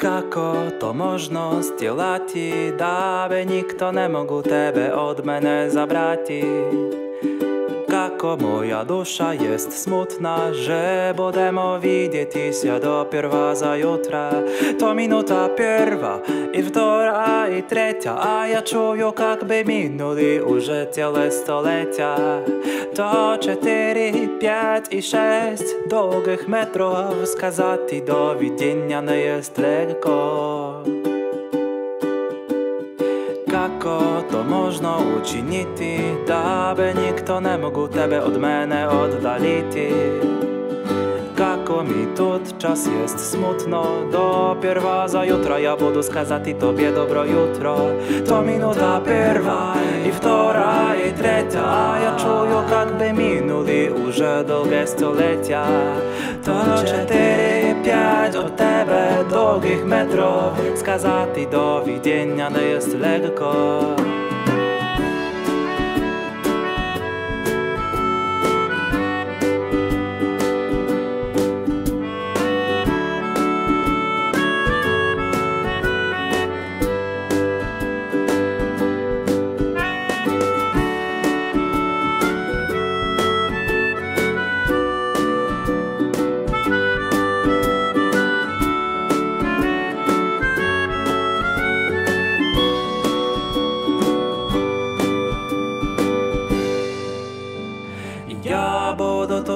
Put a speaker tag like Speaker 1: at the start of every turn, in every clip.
Speaker 1: Kako to možno zdieľať, dáve nikto nemogu tebe od mene zabrati. Kako moja duša jest smutna, že budemo vidjeti se dopjerva za jutra. To minuta prva i vtora i treća, a ja čuju kak bi minuli уже cijele stoleća. To četiri, p'ять i šest довгих метров сказати до vidjenja ne jest lегко. To možno učiniti, da be nikto ne mogu tebe od mene oddaliti? Kako mi тут czas jest smutno, dopierwa za jutra ja budu skazati tobie dobro jutro. To minuta pierwa i wtora i treća, a ja czuję jak by minuli уже długie stolecia. To cztery, pięć od tebe długich metrów, skazati do widzenia nie jest lekko.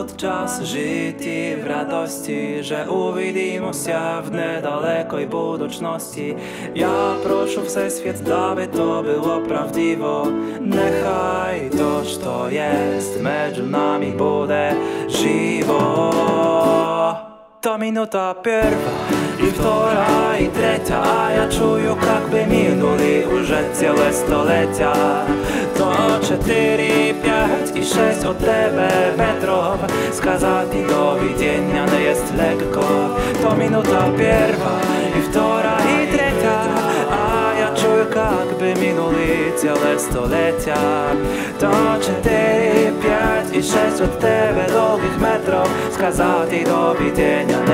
Speaker 1: Тут час жити в радості, że увидимося в недалекoj будучності. Ja прошу Всесвіт, даби то było prawdziwo. Nechaj to, що jest между нами буде живо. To minuta pierwa i wtora i trecia, a ja czuję jakby minuli уже ціле століття. To cztery, pięć sześć od tebe metrów Skazati do widzenia nie jest lekko To minuta pierwa i wtora i trzecia A ja czuję jakby minuli całe stolecia To cztery, pięć i sześć od tebe długich metrów Skazati do widzenia nie jest